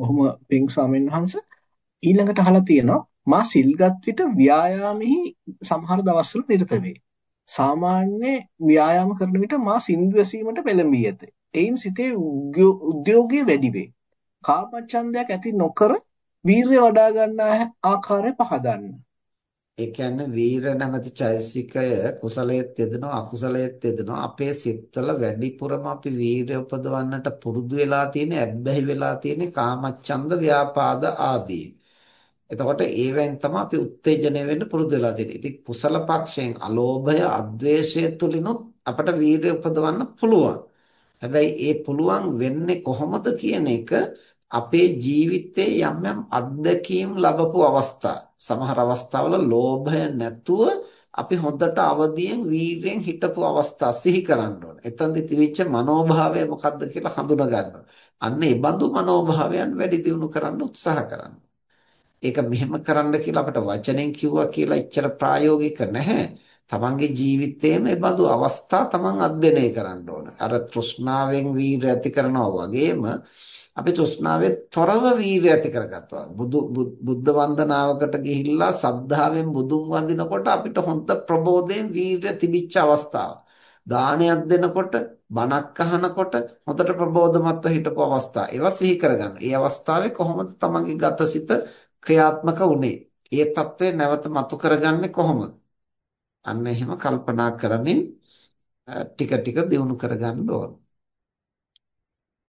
බොහොම පිං ස්වාමීන් වහන්සේ ඊළඟට අහලා තියෙනවා මා සිල්ගත් විට ව්‍යායාමෙහි සමහර දවස්වල නිරත වේ. සාමාන්‍ය ව්‍යායාම කරන විට මා සින්දු ඇසීමට පෙළඹී ඇත. එයින් සිතේ උද්‍යෝගය වැඩි වේ. කාමච්ඡන්දයක් ඇති නොකර වීරිය වඩා ගන්නා ආකාරය පහදන්න. ඒ කියන්නේ වීර නැමැති චෛසිකය කුසලයේත් යෙදෙනවා අකුසලයේත් යෙදෙනවා අපේ සිත්වල වැඩිපුරම අපි වීරය උපදවන්නට පුරුදු වෙලා තියෙන ඇබ්බැහි වෙලා තියෙන කාමච්ඡන්ද ව්‍යාපාද ආදී. එතකොට ඒවෙන් තමයි අපි උත්තේජනය වෙන්න පුරුදු වෙලා තියෙන්නේ. ඉතින් කුසල පක්ෂයෙන් අලෝභය, අද්වේෂය තුලිනුත් අපට වීරය උපදවන්න පුළුවන්. හැබැයි ඒ පුළුවන් වෙන්නේ කොහොමද කියන එක අපේ ජීවිතයේ යම් යම් අත්දැකීම් ලැබපු අවස්ථා සමහර අවස්ථාවල ලෝභය නැතුව අපි හොඳට අවදියෙන් වීරයෙන් හිටපු අවස්ථා සිහි කරන්න ඕන. එතනදි තිබිච්ච මනෝභාවය මොකක්ද කියලා හඳුනා ගන්න අන්න ඒ බඳු මනෝභාවයන් වැඩි දියුණු කරන්න උත්සාහ කරන්න. ඒක මෙහෙම කරන්න කියලා අපිට වචනෙන් කිව්වා කියලා එච්චර ප්‍රායෝගික නැහැ. තමන්ගේ ජීවිතේම ඒ බඳු අවස්ථා තමන් අධ්‍යයනය කරන්න ඕන. අර තෘෂ්ණාවෙන් වීර ඇති කරනවා වගේම අපි තෘෂ්ණාවෙන් තොරව වීරිය ඇති කරගත්තා. බුදු බුද්ධ වන්දනාවකට ගිහිල්ලා සද්ධාවෙන් බුදුන් වඳිනකොට අපිට හොඳ ප්‍රබෝධයෙන් වීරිය තිබිච්ච අවස්ථාව. දානයක් දෙනකොට බණක් අහනකොට හොඳට ප්‍රබෝධමත්ව හිටපු අවස්ථා. ඒවා සිහි කරගන්න. ඒ අවස්ථාවේ කොහොමද තමන්ගේ ගතසිත ක්‍රියාත්මක වුනේ? ඒ తත්වය නැවත මතු කරගන්නේ කොහොමද? අන්න එහෙම කල්පනා කරමින් ටික ටික දියුණු කරගන්න ඕනේ.